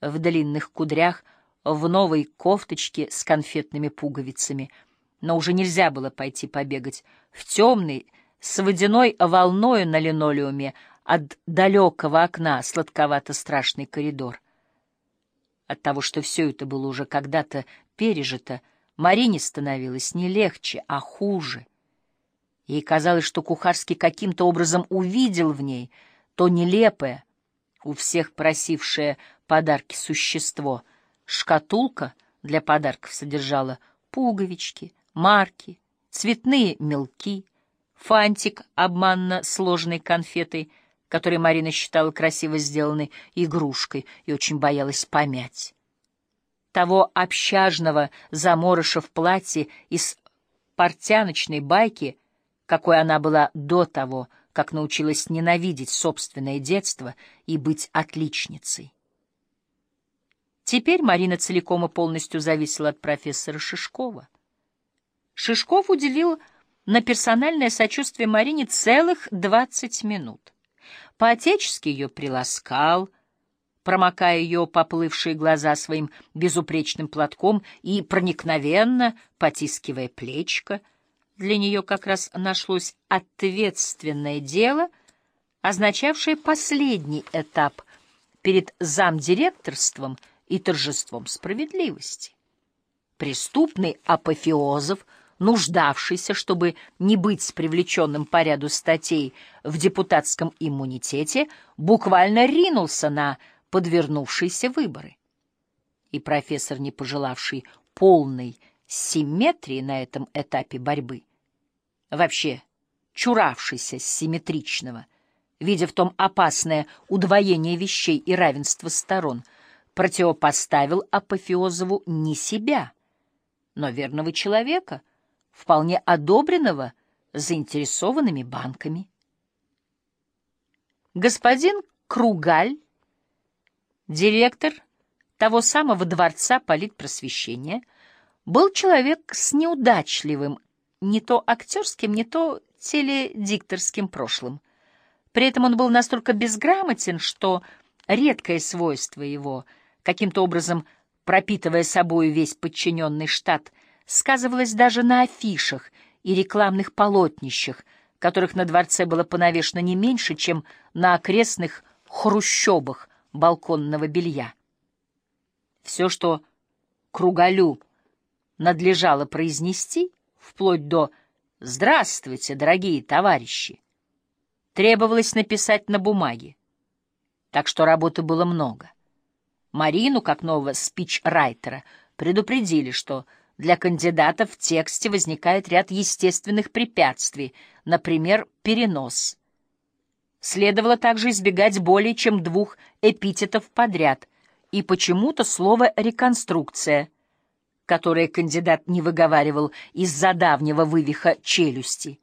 в длинных кудрях, в новой кофточке с конфетными пуговицами. Но уже нельзя было пойти побегать. В темный, с водяной волною на линолеуме, от далекого окна сладковато-страшный коридор. От того, что все это было уже когда-то пережито, Марине становилось не легче, а хуже. Ей казалось, что Кухарский каким-то образом увидел в ней то нелепое, у всех просившее подарки существо. Шкатулка для подарков содержала пуговички, марки, цветные мелки, фантик обманно сложенной конфетой, который Марина считала красиво сделанной игрушкой и очень боялась помять. Того общажного заморыша в платье из портяночной байки, какой она была до того, как научилась ненавидеть собственное детство и быть отличницей. Теперь Марина целиком и полностью зависела от профессора Шишкова. Шишков уделил на персональное сочувствие Марине целых двадцать минут. По-отечески ее приласкал, промокая ее поплывшие глаза своим безупречным платком и проникновенно потискивая плечко. Для нее как раз нашлось ответственное дело, означавшее последний этап перед замдиректорством и торжеством справедливости. Преступный апофеозов — нуждавшийся, чтобы не быть привлеченным по ряду статей в депутатском иммунитете, буквально ринулся на подвернувшиеся выборы. И профессор, не пожелавший полной симметрии на этом этапе борьбы, вообще чуравшийся симметричного, видя в том опасное удвоение вещей и равенство сторон, противопоставил Апофеозову не себя, но верного человека, вполне одобренного заинтересованными банками. Господин Кругаль, директор того самого дворца политпросвещения, был человек с неудачливым, не то актерским, не то теледикторским прошлым. При этом он был настолько безграмотен, что редкое свойство его, каким-то образом пропитывая собою весь подчиненный штат, сказывалось даже на афишах и рекламных полотнищах, которых на дворце было понавешено не меньше, чем на окрестных хрущобах балконного белья. Все, что Кругалю надлежало произнести, вплоть до «Здравствуйте, дорогие товарищи!» требовалось написать на бумаге. Так что работы было много. Марину, как нового спич-райтера, предупредили, что для кандидата в тексте возникает ряд естественных препятствий, например, перенос. Следовало также избегать более чем двух эпитетов подряд и почему-то слово «реконструкция», которое кандидат не выговаривал из-за давнего вывиха челюсти.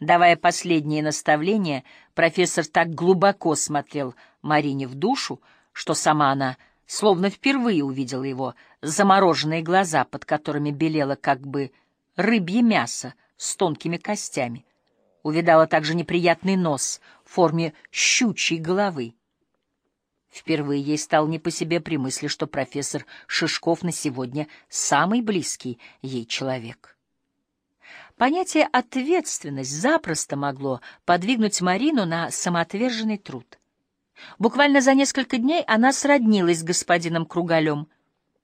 Давая последние наставления, профессор так глубоко смотрел Марине в душу, что сама она словно впервые увидела его замороженные глаза, под которыми белело как бы рыбье мясо с тонкими костями. Увидала также неприятный нос в форме щучьей головы. Впервые ей стало не по себе при мысли, что профессор Шишков на сегодня самый близкий ей человек. Понятие «ответственность» запросто могло подвигнуть Марину на самоотверженный труд — Буквально за несколько дней она сроднилась с господином Кругалем,